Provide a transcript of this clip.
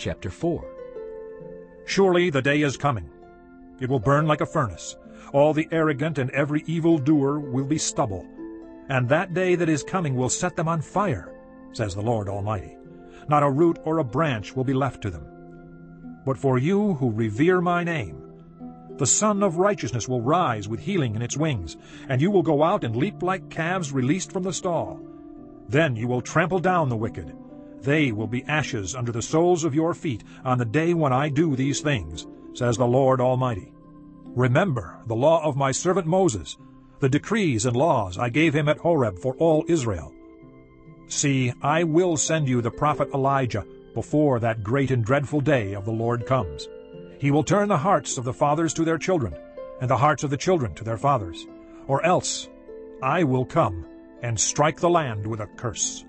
chapter 4. Surely the day is coming. It will burn like a furnace. All the arrogant and every evil doer will be stubble. And that day that is coming will set them on fire, says the Lord Almighty. Not a root or a branch will be left to them. But for you who revere my name, the Sun of Righteousness will rise with healing in its wings, and you will go out and leap like calves released from the stall. Then you will trample down the wicked. They will be ashes under the soles of your feet on the day when I do these things, says the Lord Almighty. Remember the law of my servant Moses, the decrees and laws I gave him at Horeb for all Israel. See, I will send you the prophet Elijah before that great and dreadful day of the Lord comes. He will turn the hearts of the fathers to their children, and the hearts of the children to their fathers. Or else I will come and strike the land with a curse.